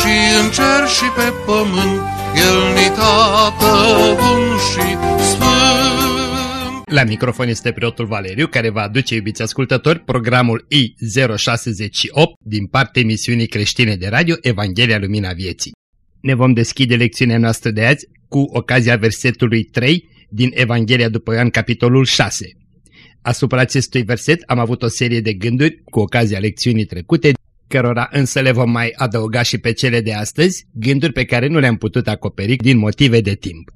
și în cer și pe pământ, El ni tată bun și sfânt. La microfon este preotul Valeriu, care va aduce, iubiți ascultători, programul I068 din partea emisiunii creștine de radio Evanghelia Lumina Vieții. Ne vom deschide lecțiunea noastră de azi cu ocazia versetului 3 din Evanghelia după Ioan, capitolul 6. Asupra acestui verset am avut o serie de gânduri cu ocazia lecțiunii trecute, cărora însă le vom mai adăuga și pe cele de astăzi, gânduri pe care nu le-am putut acoperi din motive de timp.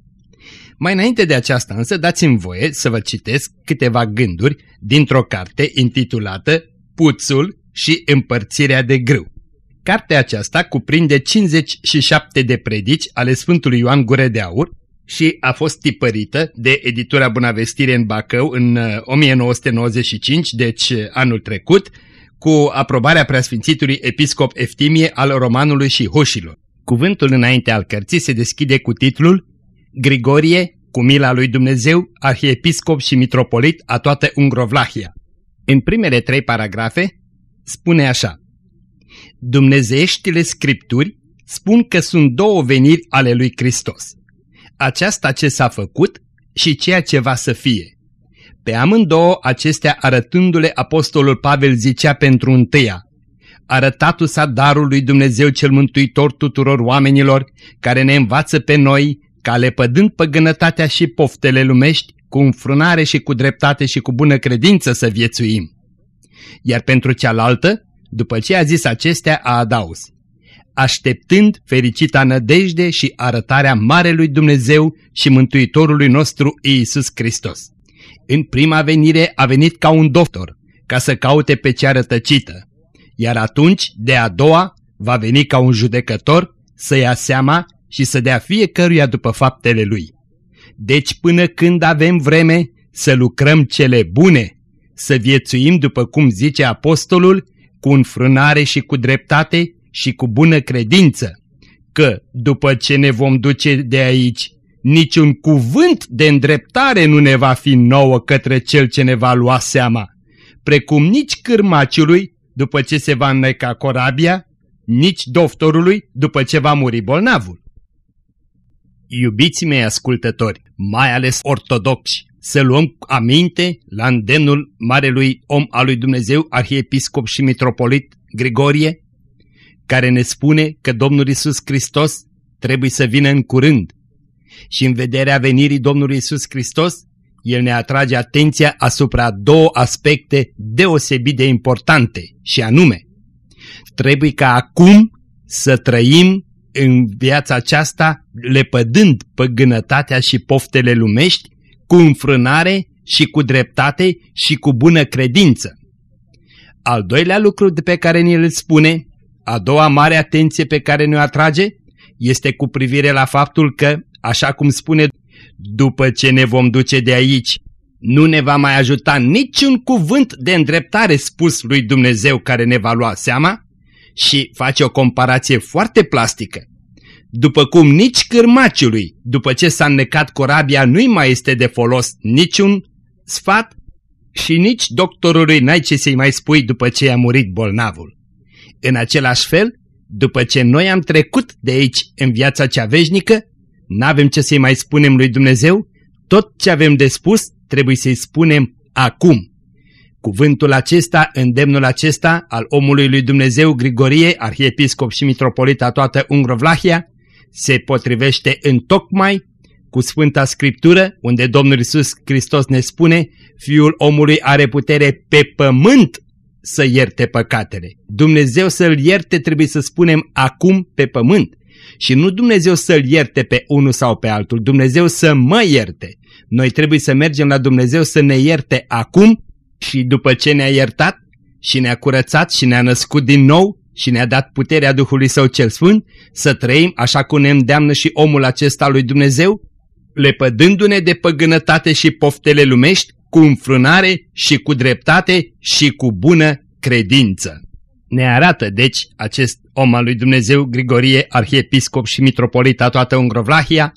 Mai înainte de aceasta însă dați-mi voie să vă citesc câteva gânduri dintr-o carte intitulată Puțul și împărțirea de grâu. Cartea aceasta cuprinde 57 de predici ale Sfântului Ioan Gure de Aur și a fost tipărită de editura Bunavestire în Bacău în 1995, uh, deci uh, anul trecut, cu aprobarea preasfințitului episcop Eftimie al romanului și hoșilor. Cuvântul înainte al cărții se deschide cu titlul Grigorie, cu mila lui Dumnezeu, arhiepiscop și mitropolit a toată Ungrovlahia. În primele trei paragrafe spune așa Dumnezeieștile scripturi spun că sunt două veniri ale lui Hristos. Aceasta ce s-a făcut și ceea ce va să fie. Pe amândouă acestea arătându-le apostolul Pavel zicea pentru întâia, arătatul sa darul lui Dumnezeu cel mântuitor tuturor oamenilor, care ne învață pe noi, ca lepădând păgânătatea și poftele lumești, cu înfrânare și cu dreptate și cu bună credință să viețuim. Iar pentru cealaltă, după ce a zis acestea, a adaus, așteptând fericita nădejde și arătarea Marelui Dumnezeu și Mântuitorului nostru Iisus Hristos. În prima venire a venit ca un doctor, ca să caute pe cea rătăcită, iar atunci, de a doua, va veni ca un judecător să ia seama și să dea fiecăruia după faptele lui. Deci până când avem vreme să lucrăm cele bune, să viețuim după cum zice apostolul, cu înfrânare și cu dreptate și cu bună credință, că după ce ne vom duce de aici, niciun cuvânt de îndreptare nu ne va fi nouă către cel ce ne va lua seama, precum nici cârmaciului după ce se va înneca corabia, nici doctorului după ce va muri bolnavul. Iubiții mei ascultători, mai ales ortodoxi, să luăm aminte la îndemnul marelui om al lui Dumnezeu, arhiepiscop și mitropolit Grigorie, care ne spune că Domnul Isus Hristos trebuie să vină în curând. Și în vederea venirii Domnului Isus Hristos, El ne atrage atenția asupra două aspecte deosebit de importante, și anume, trebuie ca acum să trăim în viața aceasta lepădând păgânătatea și poftele lumești cu înfrânare și cu dreptate și cu bună credință. Al doilea lucru de pe care ne-l spune, a doua mare atenție pe care ne-o atrage, este cu privire la faptul că, așa cum spune, după ce ne vom duce de aici, nu ne va mai ajuta niciun cuvânt de îndreptare spus lui Dumnezeu care ne va lua seama și face o comparație foarte plastică. După cum nici cârmaciului, după ce s-a înnecat corabia, nu-i mai este de folos niciun sfat și nici doctorului n-ai ce să-i mai spui după ce a murit bolnavul. În același fel, după ce noi am trecut de aici în viața cea veșnică, n-avem ce să-i mai spunem lui Dumnezeu, tot ce avem de spus trebuie să-i spunem acum. Cuvântul acesta, îndemnul acesta al omului lui Dumnezeu Grigorie, arhiepiscop și mitropolit a toată Ungrovlahia, se potrivește în tocmai cu Sfânta Scriptură, unde Domnul Isus Hristos ne spune, Fiul omului are putere pe pământ să ierte păcatele. Dumnezeu să-L ierte trebuie să spunem acum pe pământ. Și nu Dumnezeu să-L ierte pe unul sau pe altul, Dumnezeu să mă ierte. Noi trebuie să mergem la Dumnezeu să ne ierte acum și după ce ne-a iertat și ne-a curățat și ne-a născut din nou și ne-a dat puterea Duhului Său cel Sfânt să trăim așa cum ne îndeamnă și omul acesta lui Dumnezeu, lepădându-ne de păgânătate și poftele lumești cu înfrânare și cu dreptate și cu bună credință. Ne arată, deci, acest om al lui Dumnezeu, Grigorie, arhiepiscop și mitropolita toată Ungrovlahia,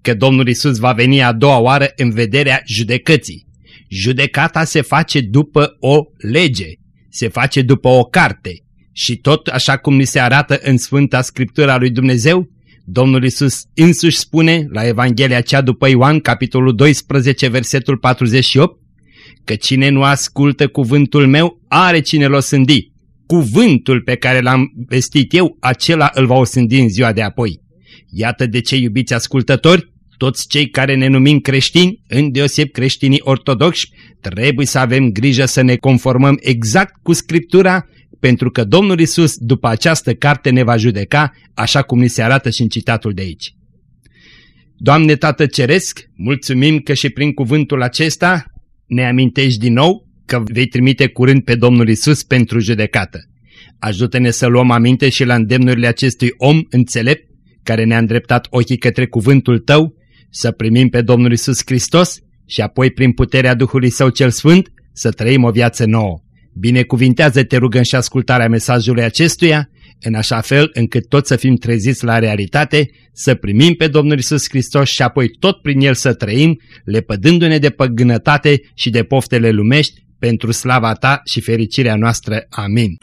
că Domnul Isus va veni a doua oară în vederea judecății. Judecata se face după o lege, se face după o carte și tot așa cum ni se arată în Sfânta Scriptura lui Dumnezeu, Domnul Isus însuși spune la Evanghelia cea după Ioan, capitolul 12, versetul 48, că cine nu ascultă cuvântul meu are cine l-o sândi. Cuvântul pe care l-am vestit eu, acela îl va osândi în ziua de apoi. Iată de ce, iubiți ascultători, toți cei care ne numim creștini, îndeoseb creștinii ortodoxi, trebuie să avem grijă să ne conformăm exact cu Scriptura, pentru că Domnul Isus după această carte ne va judeca, așa cum ni se arată și în citatul de aici. Doamne Tată Ceresc, mulțumim că și prin cuvântul acesta ne amintești din nou că vei trimite curând pe Domnul Isus pentru judecată. Ajută-ne să luăm aminte și la îndemnurile acestui om înțelept care ne-a îndreptat ochii către cuvântul Tău, să primim pe Domnul Isus Hristos și apoi prin puterea Duhului Său cel Sfânt să trăim o viață nouă. Binecuvintează-te rugăm și ascultarea mesajului acestuia, în așa fel încât toți să fim treziți la realitate, să primim pe Domnul Isus Hristos și apoi tot prin El să trăim, lepădându-ne de păgânătate și de poftele lumești, pentru slava Ta și fericirea noastră. Amin.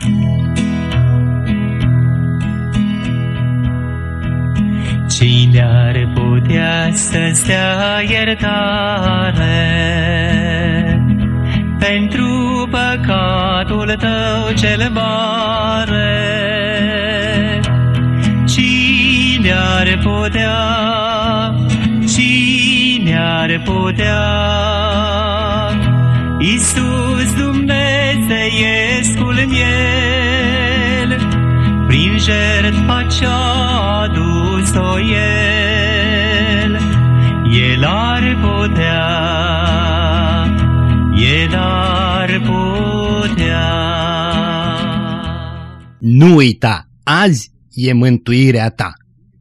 Cine ar putea să-ți dea iertare pentru păcatul tău cel mare? Cine ar putea, cine ar putea, Iisus Dumnezeiescul miel, prin jertfa ce-a adus-o El, El ar putea, El ar putea. Nu uita, azi e mântuirea ta.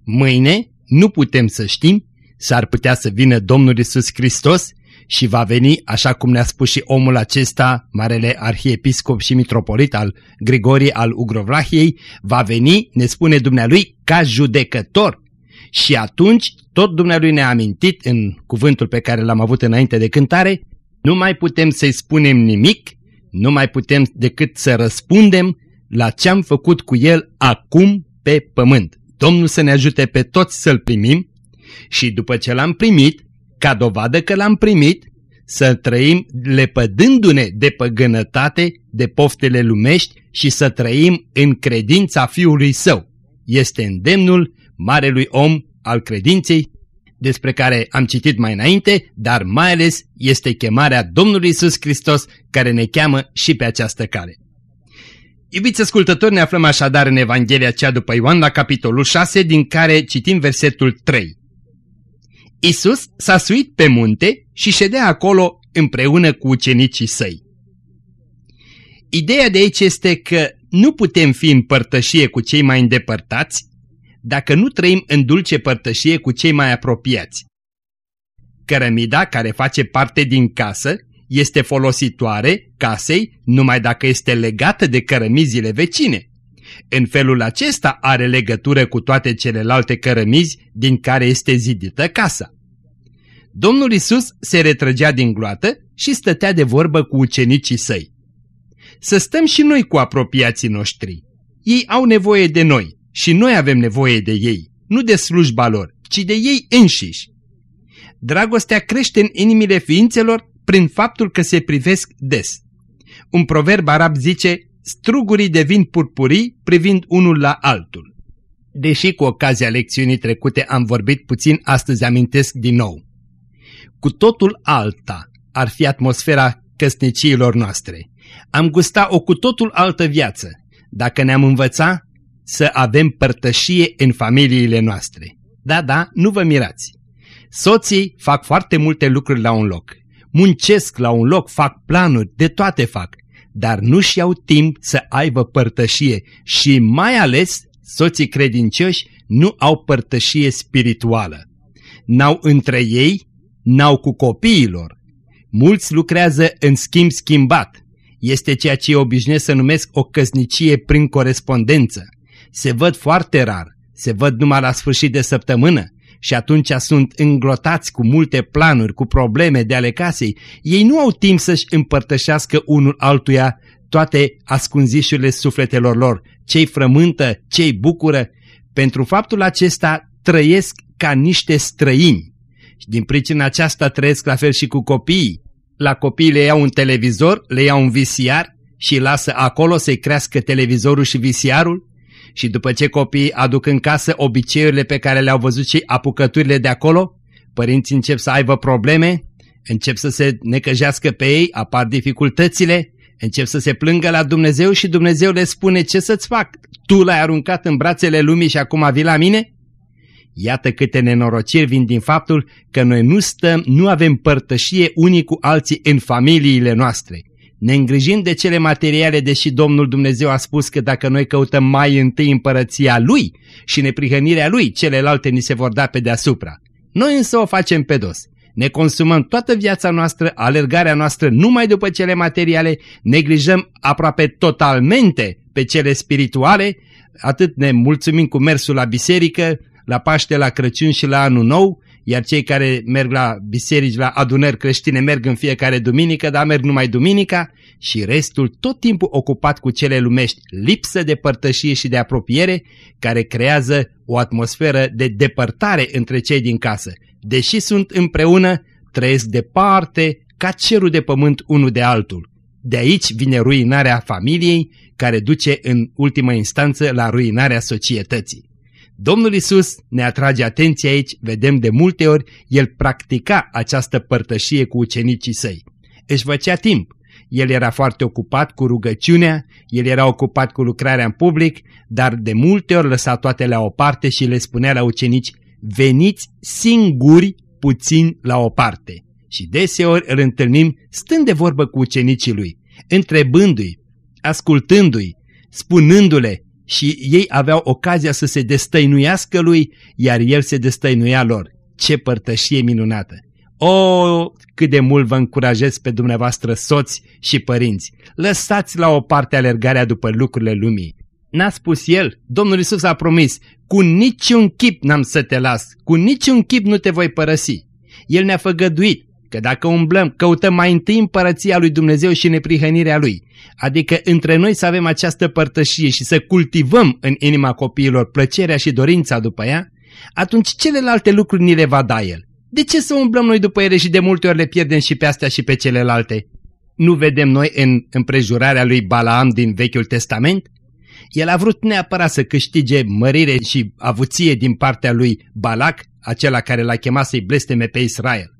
Mâine nu putem să știm, s-ar putea să vină Domnul Isus Hristos și va veni, așa cum ne-a spus și omul acesta, marele arhiepiscop și mitropolit al Grigorie al Ugrovlahiei, va veni, ne spune dumnealui, ca judecător. Și atunci, tot dumnealui ne-a amintit în cuvântul pe care l-am avut înainte de cântare, nu mai putem să-i spunem nimic, nu mai putem decât să răspundem la ce am făcut cu el acum pe pământ. Domnul să ne ajute pe toți să-l primim și după ce l-am primit, ca dovadă că l-am primit, să trăim lepădându-ne de păgânătate, de poftele lumești și să trăim în credința Fiului Său. Este îndemnul marelui om al credinței, despre care am citit mai înainte, dar mai ales este chemarea Domnului Isus Hristos care ne cheamă și pe această cale. Iubiți ascultători, ne aflăm așadar în Evanghelia cea după Ioan la capitolul 6, din care citim versetul 3. Isus s-a suit pe munte și ședea acolo împreună cu ucenicii săi. Ideea de aici este că nu putem fi în părtășie cu cei mai îndepărtați dacă nu trăim în dulce părtășie cu cei mai apropiați. Cărămida care face parte din casă este folositoare casei numai dacă este legată de cărămizile vecine. În felul acesta are legătură cu toate celelalte cărămizi din care este zidită casa. Domnul Isus se retrăgea din gloată și stătea de vorbă cu ucenicii săi. Să stăm și noi cu apropiații noștri. Ei au nevoie de noi și noi avem nevoie de ei, nu de slujba lor, ci de ei înșiși. Dragostea crește în inimile ființelor prin faptul că se privesc des. Un proverb arab zice, strugurii devin purpurii privind unul la altul. Deși cu ocazia lecțiunii trecute am vorbit puțin, astăzi amintesc din nou. Cu totul alta ar fi atmosfera căsniciilor noastre. Am gusta o cu totul altă viață dacă ne-am învăța să avem părtășie în familiile noastre. Da, da, nu vă mirați. Soții fac foarte multe lucruri la un loc. Muncesc la un loc, fac planuri, de toate fac. Dar nu-și iau timp să aibă părtășie și mai ales soții credincioși nu au părtășie spirituală. N-au între ei, n-au cu copiilor. Mulți lucrează în schimb schimbat. Este ceea ce obișnuiesc să numesc o căsnicie prin corespondență. Se văd foarte rar, se văd numai la sfârșit de săptămână și atunci sunt înglotați cu multe planuri, cu probleme de ale casei. Ei nu au timp să-și împărtășească unul altuia toate ascunzișurile sufletelor lor, cei frământă, cei bucură. Pentru faptul acesta trăiesc ca niște străini. Și din pricina aceasta trăiesc la fel și cu copiii. La copii le iau un televizor, le iau un visiar și lasă acolo să-i crească televizorul și visiarul și după ce copiii aduc în casă obiceiurile pe care le-au văzut și apucăturile de acolo, părinții încep să aibă probleme, încep să se necăjească pe ei, apar dificultățile, încep să se plângă la Dumnezeu și Dumnezeu le spune ce să-ți fac? Tu l-ai aruncat în brațele lumii și acum vii la mine? Iată câte nenorociri vin din faptul că noi nu stăm, nu avem părtășie unii cu alții în familiile noastre ne îngrijim de cele materiale, deși Domnul Dumnezeu a spus că dacă noi căutăm mai întâi împărăția Lui și neprihănirea Lui, celelalte ni se vor da pe deasupra. Noi însă o facem pe dos. Ne consumăm toată viața noastră, alergarea noastră numai după cele materiale, neglijăm aproape totalmente pe cele spirituale, atât ne mulțumim cu mersul la biserică, la Paște, la Crăciun și la Anul Nou, iar cei care merg la biserici, la adunări creștine, merg în fiecare duminică, dar merg numai duminica și restul tot timpul ocupat cu cele lumești, lipsă de părtășie și de apropiere, care creează o atmosferă de depărtare între cei din casă. Deși sunt împreună, trăiesc departe, ca cerul de pământ unul de altul. De aici vine ruinarea familiei, care duce în ultimă instanță la ruinarea societății. Domnul Isus ne atrage atenția aici, vedem de multe ori, el practica această părtășie cu ucenicii săi. Își făcea timp. El era foarte ocupat cu rugăciunea, el era ocupat cu lucrarea în public, dar de multe ori lăsa toate la o parte și le spunea la ucenici, veniți singuri puțin la o parte. Și deseori îl întâlnim stând de vorbă cu ucenicii lui, întrebându-i, ascultându-i, spunându-le și ei aveau ocazia să se destăinuiască lui, iar el se destăinuia lor. Ce părtășie minunată! O, cât de mult vă încurajez pe dumneavoastră soți și părinți! Lăsați la o parte alergarea după lucrurile lumii. N-a spus el, Domnul Isus a promis, cu niciun chip n-am să te las, cu niciun chip nu te voi părăsi. El ne-a făgăduit că dacă umblăm, căutăm mai întâi împărăția lui Dumnezeu și neprihănirea lui, adică între noi să avem această părtășie și să cultivăm în inima copiilor plăcerea și dorința după ea, atunci celelalte lucruri ni le va da El. De ce să umblăm noi după ele și de multe ori le pierdem și pe astea și pe celelalte? Nu vedem noi în împrejurarea lui Balaam din Vechiul Testament? El a vrut neapărat să câștige mărire și avuție din partea lui Balac, acela care l-a chemat să-i blesteme pe Israel.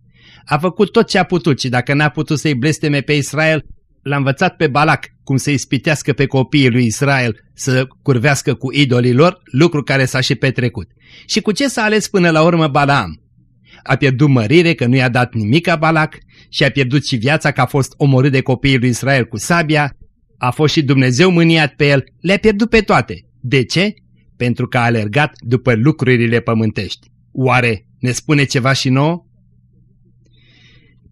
A făcut tot ce a putut și dacă n-a putut să-i blesteme pe Israel, l-a învățat pe Balac cum să-i spitească pe copiii lui Israel să curvească cu idolii lor, lucru care s-a și petrecut. Și cu ce s-a ales până la urmă Balaam? A pierdut mărire că nu i-a dat nimic a Balac și a pierdut și viața că a fost omorât de copiii lui Israel cu sabia, a fost și Dumnezeu mâniat pe el, le-a pierdut pe toate. De ce? Pentru că a alergat după lucrurile pământești. Oare ne spune ceva și nouă?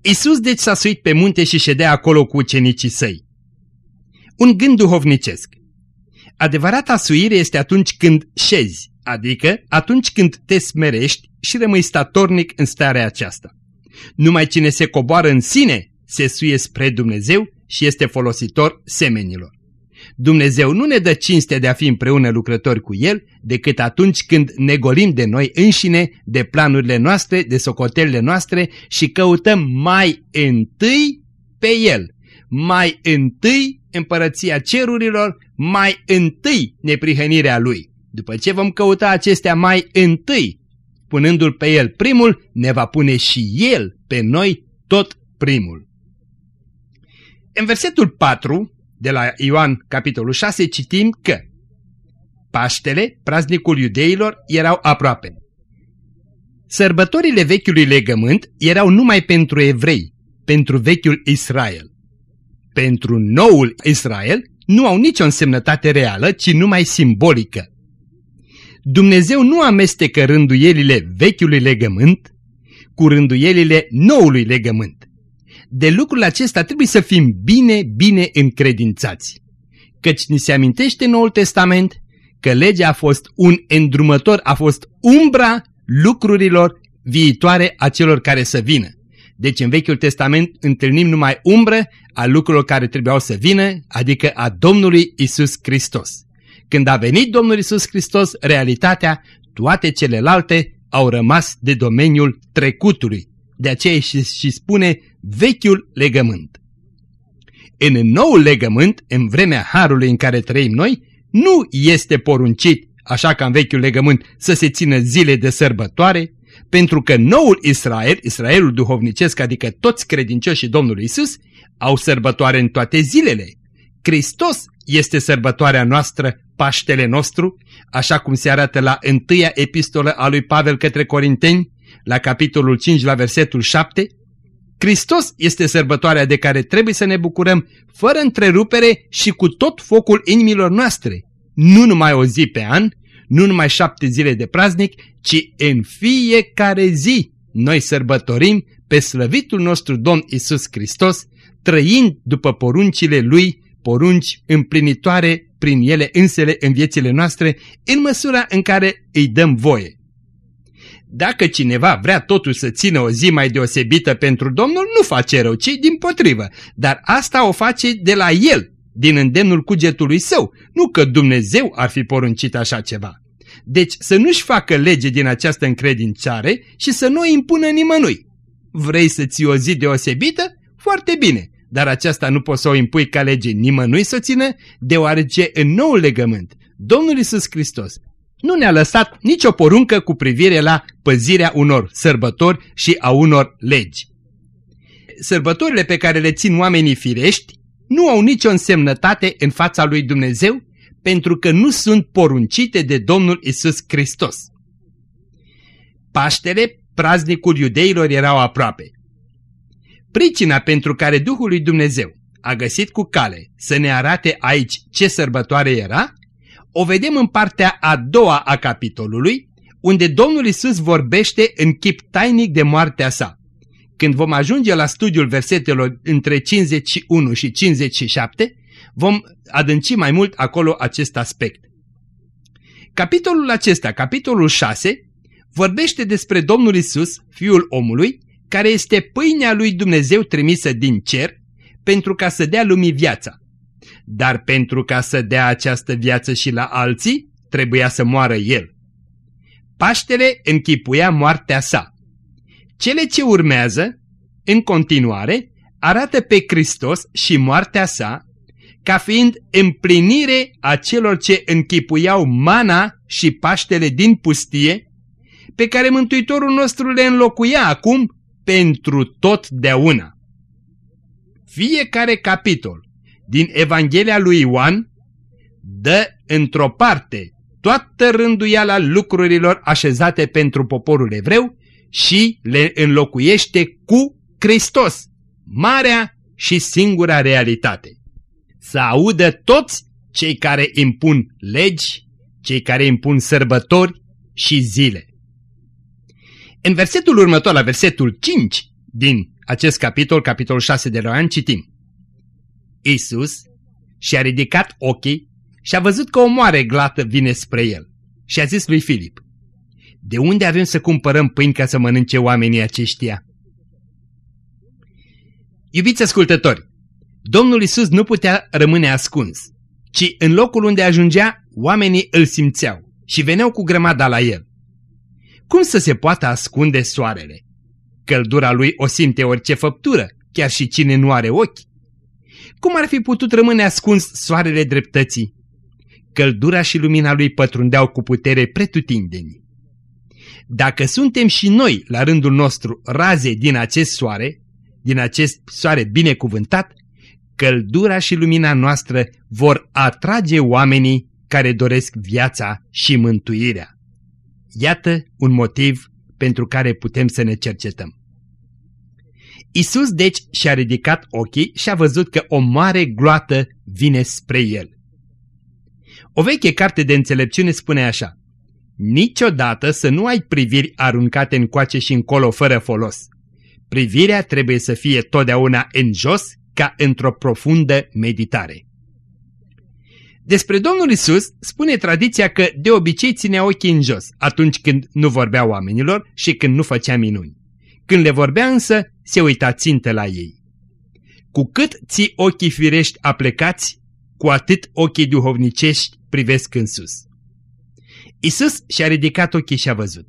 Isus deci s-a suit pe munte și ședea acolo cu ucenicii săi. Un gând duhovnicesc. Adevărata suire este atunci când șezi, adică atunci când te smerești și rămâi statornic în starea aceasta. Numai cine se coboară în sine se suie spre Dumnezeu și este folositor semenilor. Dumnezeu nu ne dă cinste de a fi împreună lucrători cu El decât atunci când ne golim de noi înșine, de planurile noastre, de socotelile noastre și căutăm mai întâi pe El. Mai întâi împărăția cerurilor, mai întâi neprihănirea Lui. După ce vom căuta acestea mai întâi, punându-L pe El primul, ne va pune și El pe noi tot primul. În versetul 4 de la Ioan capitolul 6 citim că Paștele, praznicul iudeilor, erau aproape. Sărbătorile vechiului legământ erau numai pentru evrei, pentru vechiul Israel. pentru noul Israel nu au nicio însemnătate reală, ci numai simbolică. Dumnezeu nu amestecă rânduielile vechiului legământ cu rânduielile noului legământ. De lucrul acesta trebuie să fim bine, bine încredințați. Căci ni se amintește în Noul Testament că legea a fost un îndrumător, a fost umbra lucrurilor viitoare a celor care să vină. Deci în Vechiul Testament întâlnim numai umbră a lucrurilor care trebuiau să vină, adică a Domnului Isus Hristos. Când a venit Domnul Isus Hristos, realitatea, toate celelalte au rămas de domeniul trecutului. De aceea și, și spune vechiul legământ. În noul legământ, în vremea Harului în care trăim noi, nu este poruncit, așa ca în vechiul legământ, să se țină zile de sărbătoare, pentru că noul Israel, Israelul duhovnicesc, adică toți credincioșii Domnului Isus, au sărbătoare în toate zilele. Hristos este sărbătoarea noastră, Paștele nostru, așa cum se arată la întâia epistolă a lui Pavel către Corinteni, la capitolul 5, la versetul 7. Hristos este sărbătoarea de care trebuie să ne bucurăm fără întrerupere și cu tot focul inimilor noastre, nu numai o zi pe an, nu numai șapte zile de praznic, ci în fiecare zi noi sărbătorim pe slăvitul nostru Domn Isus Hristos, trăind după poruncile Lui, porunci împlinitoare prin ele însele în viețile noastre, în măsura în care îi dăm voie. Dacă cineva vrea totuși să țină o zi mai deosebită pentru Domnul, nu face rău, ci din potrivă, dar asta o face de la el, din îndemnul cugetului său, nu că Dumnezeu ar fi poruncit așa ceva. Deci să nu-și facă lege din această încredințare și să nu o impună nimănui. Vrei să ții o zi deosebită? Foarte bine, dar aceasta nu poți să o impui ca lege nimănui să o țină, deoarece în noul legământ, Domnul Isus Hristos nu ne-a lăsat nicio poruncă cu privire la păzirea unor sărbători și a unor legi. Sărbătorile pe care le țin oamenii firești nu au nicio însemnătate în fața lui Dumnezeu pentru că nu sunt poruncite de Domnul Isus Hristos. Paștele, praznicul iudeilor erau aproape. Pricina pentru care Duhul lui Dumnezeu a găsit cu cale să ne arate aici ce sărbătoare era, o vedem în partea a doua a capitolului, unde Domnul Isus vorbește în chip tainic de moartea sa. Când vom ajunge la studiul versetelor între 51 și 57, vom adânci mai mult acolo acest aspect. Capitolul acesta, capitolul 6, vorbește despre Domnul Isus, Fiul omului, care este pâinea lui Dumnezeu trimisă din cer pentru ca să dea lumii viața. Dar pentru ca să dea această viață și la alții, trebuia să moară El. Paștele închipuia moartea sa. Cele ce urmează, în continuare, arată pe Hristos și moartea sa ca fiind împlinire a celor ce închipuiau mana și Paștele din pustie, pe care Mântuitorul nostru le înlocuia acum pentru totdeauna. Fiecare capitol din Evanghelia lui Ioan dă într-o parte toată rânduiala lucrurilor așezate pentru poporul evreu și le înlocuiește cu Hristos, marea și singura realitate. Să audă toți cei care impun legi, cei care impun sărbători și zile. În versetul următor, la versetul 5 din acest capitol, capitolul 6 de la an, citim. Isus și-a ridicat ochii și a văzut că o moare glată vine spre el și a zis lui Filip, De unde avem să cumpărăm pâini ca să mănânce oamenii aceștia? Iubiți ascultători, Domnul Isus nu putea rămâne ascuns, ci în locul unde ajungea, oamenii îl simțeau și veneau cu grămada la el. Cum să se poată ascunde soarele? Căldura lui o simte orice făptură, chiar și cine nu are ochi. Cum ar fi putut rămâne ascuns soarele dreptății? Căldura și lumina lui pătrundeau cu putere pretutindeni. Dacă suntem și noi, la rândul nostru, raze din acest soare, din acest soare binecuvântat, căldura și lumina noastră vor atrage oamenii care doresc viața și mântuirea. Iată un motiv pentru care putem să ne cercetăm. Isus deci și-a ridicat ochii și a văzut că o mare gloată vine spre el. O veche carte de înțelepciune spune așa, Niciodată să nu ai priviri aruncate în coace și încolo fără folos. Privirea trebuie să fie totdeauna în jos ca într-o profundă meditare. Despre Domnul Isus spune tradiția că de obicei ținea ochii în jos atunci când nu vorbea oamenilor și când nu făcea minuni. Când le vorbea însă, se uita țintă la ei. Cu cât ții ochii firești aplecați, cu atât ochii duhovnicești privesc în sus. Isus și-a ridicat ochii și a văzut.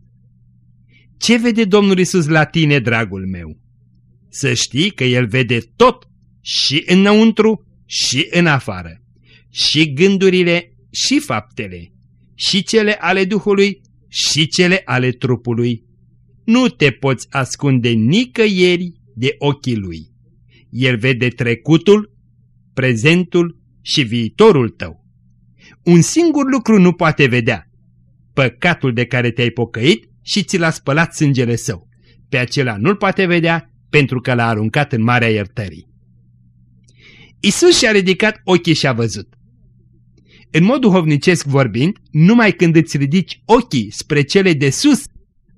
Ce vede Domnul Isus la tine, dragul meu? Să știi că El vede tot, și înăuntru, și în afară, și gândurile, și faptele, și cele ale Duhului, și cele ale trupului. Nu te poți ascunde nicăieri de ochii Lui. El vede trecutul, prezentul și viitorul tău. Un singur lucru nu poate vedea, păcatul de care te-ai pocăit și ți l-a spălat sângele său. Pe acela nu-l poate vedea pentru că l-a aruncat în marea iertării. Isus și-a ridicat ochii și a văzut. În mod duhovnicesc vorbind, numai când îți ridici ochii spre cele de sus,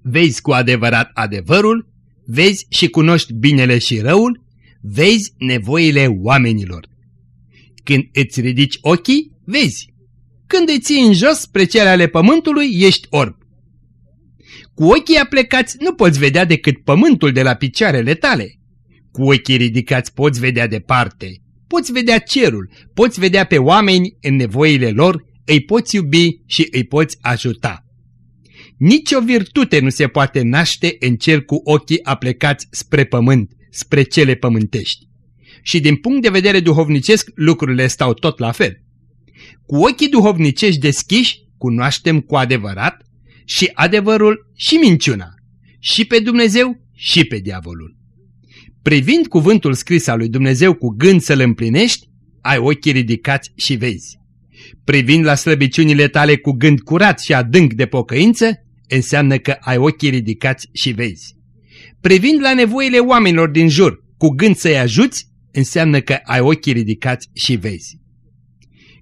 vezi cu adevărat adevărul, vezi și cunoști binele și răul, vezi nevoile oamenilor. Când îți ridici ochii, vezi. Când îi ții în jos spre cele ale pământului, ești orb. Cu ochii aplecați nu poți vedea decât pământul de la picioarele tale. Cu ochii ridicați poți vedea departe, poți vedea cerul, poți vedea pe oameni în nevoile lor, îi poți iubi și îi poți ajuta. Nici o virtute nu se poate naște în cer cu ochii aplecați spre pământ, spre cele pământești. Și din punct de vedere duhovnicesc, lucrurile stau tot la fel. Cu ochii duhovnicești deschiși, cunoaștem cu adevărat și adevărul și minciuna, și pe Dumnezeu și pe diavolul. Privind cuvântul scris al lui Dumnezeu cu gând să-l împlinești, ai ochii ridicați și vezi. Privind la slăbiciunile tale cu gând curat și adânc de pocăință, înseamnă că ai ochii ridicați și vezi. Privind la nevoile oamenilor din jur cu gând să-i ajuți, înseamnă că ai ochii ridicați și vezi.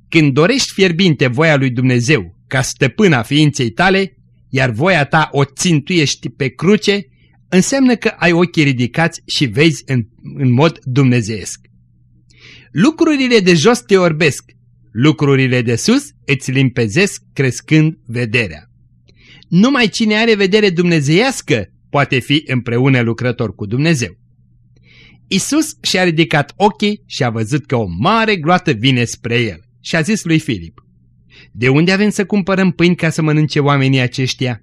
Când dorești fierbinte voia lui Dumnezeu ca stăpâna ființei tale, iar voia ta o țintuiești pe cruce, înseamnă că ai ochii ridicați și vezi în, în mod dumnezeesc. Lucrurile de jos te orbesc, lucrurile de sus îți limpezesc crescând vederea. Numai cine are vedere dumnezeiască poate fi împreună lucrător cu Dumnezeu. Isus și-a ridicat ochii și a văzut că o mare gloată vine spre el și a zis lui Filip, De unde avem să cumpărăm pâini ca să mănânce oamenii aceștia?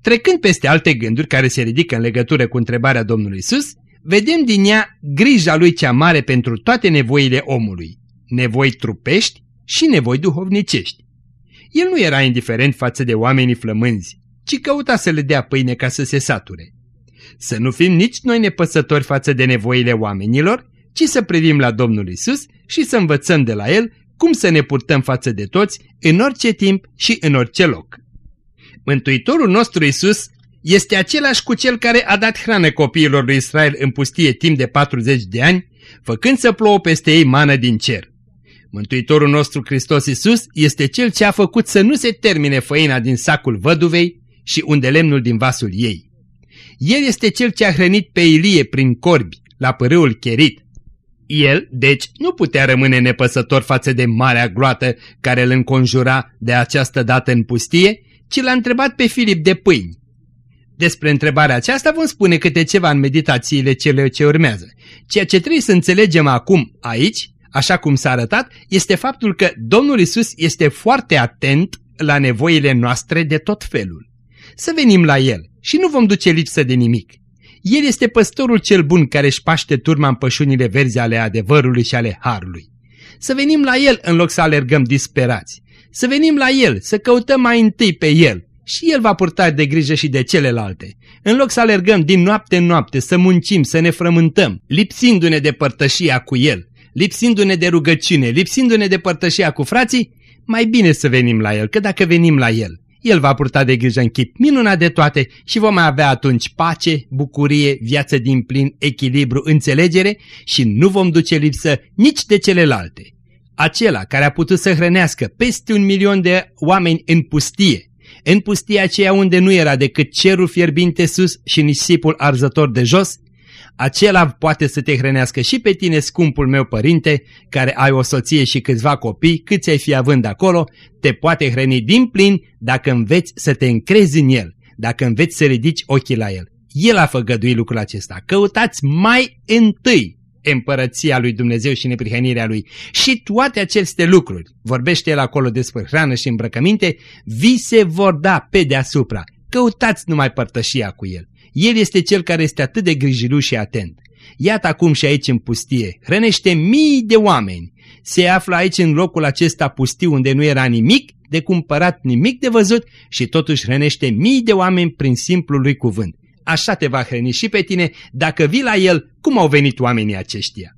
Trecând peste alte gânduri care se ridică în legătură cu întrebarea Domnului Isus, vedem din ea grija lui cea mare pentru toate nevoile omului, nevoi trupești și nevoi duhovnicești. El nu era indiferent față de oamenii flămânzi, ci căuta să le dea pâine ca să se sature. Să nu fim nici noi nepăsători față de nevoile oamenilor, ci să privim la Domnul Isus și să învățăm de la El cum să ne purtăm față de toți, în orice timp și în orice loc. Mântuitorul nostru Isus este același cu cel care a dat hrană copiilor lui Israel în pustie timp de 40 de ani, făcând să plouă peste ei mană din cer. Mântuitorul nostru Hristos Isus este cel ce a făcut să nu se termine făina din sacul văduvei și unde lemnul din vasul ei. El este cel ce a hrănit pe Ilie prin corbi, la părâul cherit. El, deci, nu putea rămâne nepăsător față de marea gloată care îl înconjura de această dată în pustie, ci l-a întrebat pe Filip de pâini. Despre întrebarea aceasta vom spune câte ceva în meditațiile cele ce urmează. Ceea ce trebuie să înțelegem acum aici, așa cum s-a arătat, este faptul că Domnul Isus este foarte atent la nevoile noastre de tot felul. Să venim la El și nu vom duce lipsă de nimic. El este păstorul cel bun care își paște turma în pășunile verzi ale adevărului și ale harului. Să venim la El în loc să alergăm disperați. Să venim la El, să căutăm mai întâi pe El și El va purta de grijă și de celelalte. În loc să alergăm din noapte în noapte, să muncim, să ne frământăm, lipsindu-ne de părtășia cu El, lipsindu-ne de rugăciune, lipsindu-ne de părtășia cu frații, mai bine să venim la El, că dacă venim la El, El va purta de grijă în chip minunat de toate și vom avea atunci pace, bucurie, viață din plin, echilibru, înțelegere și nu vom duce lipsă nici de celelalte. Acela care a putut să hrănească peste un milion de oameni în pustie, în pustia aceea unde nu era decât cerul fierbinte sus și nisipul arzător de jos, acela poate să te hrănească și pe tine, scumpul meu părinte, care ai o soție și câțiva copii, câți ai fi având acolo, te poate hrăni din plin dacă înveți să te încrezi în el, dacă înveți să ridici ochii la el. El a făgăduit lucrul acesta. Căutați mai întâi împărăția lui Dumnezeu și neprihănirea lui și toate aceste lucruri, vorbește el acolo despre hrană și îmbrăcăminte, vi se vor da pe deasupra. Căutați numai părtășia cu el. El este cel care este atât de grijiluș și atent. Iată acum și aici în pustie, hrănește mii de oameni. Se află aici în locul acesta pustiu unde nu era nimic de cumpărat, nimic de văzut și totuși hrănește mii de oameni prin simplul lui cuvânt. Așa te va hrăni și pe tine dacă vii la el cum au venit oamenii aceștia.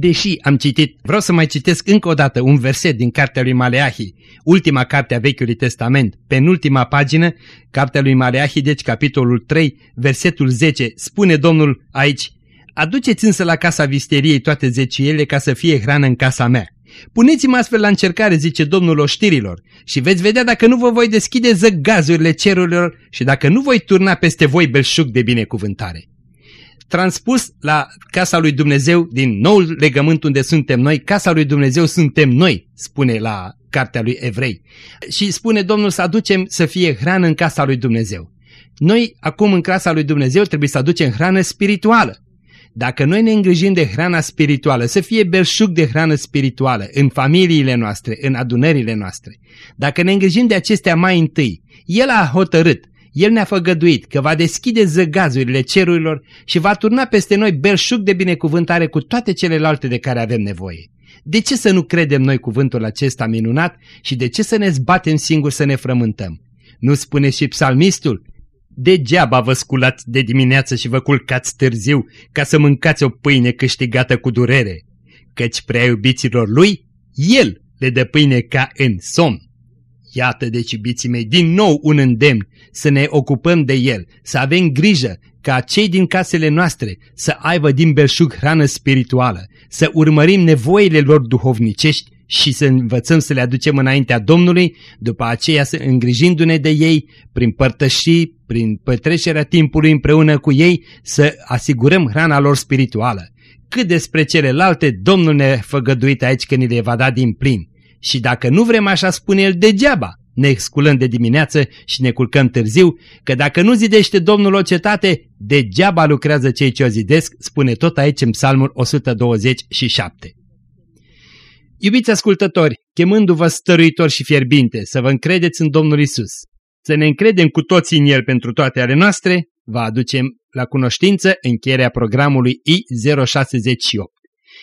Deși am citit, vreau să mai citesc încă o dată un verset din cartea lui Maleahi, ultima carte a Vechiului Testament, penultima pagină, cartea lui Maleahi, deci capitolul 3, versetul 10, spune Domnul aici, Aduceți însă la casa visteriei toate zeciele ca să fie hrană în casa mea. Puneți-mă astfel la încercare, zice Domnul oștirilor, și veți vedea dacă nu vă voi deschide zăgazurile cerurilor și dacă nu voi turna peste voi belșug de binecuvântare transpus la casa lui Dumnezeu din noul legământ unde suntem noi, casa lui Dumnezeu suntem noi, spune la cartea lui Evrei. Și spune Domnul să aducem să fie hrană în casa lui Dumnezeu. Noi acum în casa lui Dumnezeu trebuie să aducem hrană spirituală. Dacă noi ne îngrijim de hrana spirituală, să fie belșug de hrană spirituală în familiile noastre, în adunările noastre, dacă ne îngrijim de acestea mai întâi, El a hotărât el ne-a făgăduit că va deschide zăgazurile cerurilor și va turna peste noi belșug de binecuvântare cu toate celelalte de care avem nevoie. De ce să nu credem noi cuvântul acesta minunat și de ce să ne zbatem singuri să ne frământăm? Nu spune și psalmistul? Degeaba vă sculați de dimineață și vă culcați târziu ca să mâncați o pâine câștigată cu durere, căci prea iubiților lui, el le dă pâine ca în somn. Iată deci, iubiții mei, din nou un îndemn să ne ocupăm de el, să avem grijă ca cei din casele noastre să aibă din belșug hrană spirituală, să urmărim nevoile lor duhovnicești și să învățăm să le aducem înaintea Domnului, după aceea să îngrijindu-ne de ei, prin părtășii, prin petrecerea timpului împreună cu ei, să asigurăm hrana lor spirituală. Cât despre celelalte, Domnul ne făgăduit aici că ni le va da din plin. Și dacă nu vrem așa spune el degeaba, ne sculăm de dimineață și ne culcăm târziu, că dacă nu zidește Domnul o cetate, degeaba lucrează cei ce o zidesc, spune tot aici în psalmul 127. Iubiți ascultători, chemându-vă stăruitori și fierbinte să vă încredeți în Domnul Isus, să ne încredem cu toții în El pentru toate ale noastre, vă aducem la cunoștință încheierea programului I068.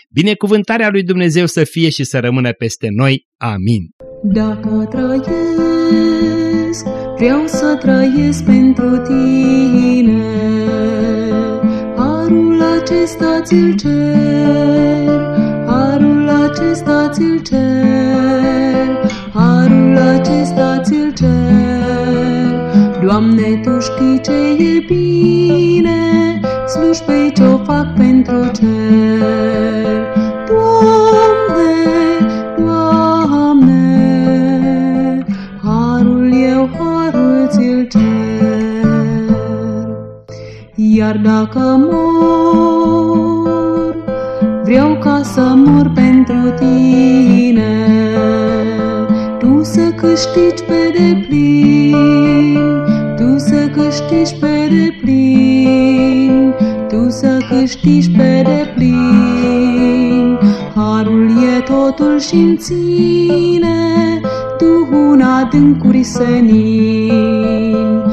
Binecuvântarea lui Dumnezeu să fie și să rămână peste noi. Amin. Dacă trăiesc, vreau să trăiesc pentru tine. Harul acesta ți-l cer, harul acesta ți-l cer, harul acesta ți-l cer. Doamne, Tu știi ce e bine, slujbei ce-o fac pentru cer. Iar dacă mor, vreau ca să mor pentru tine, tu să câștigi pe deplin, tu să câștigi pe deplin, tu să câștigi pe deplin. Harul e totul și în ține, tu un adâncuri senin.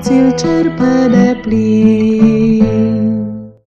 Ți-l cer pe deplin.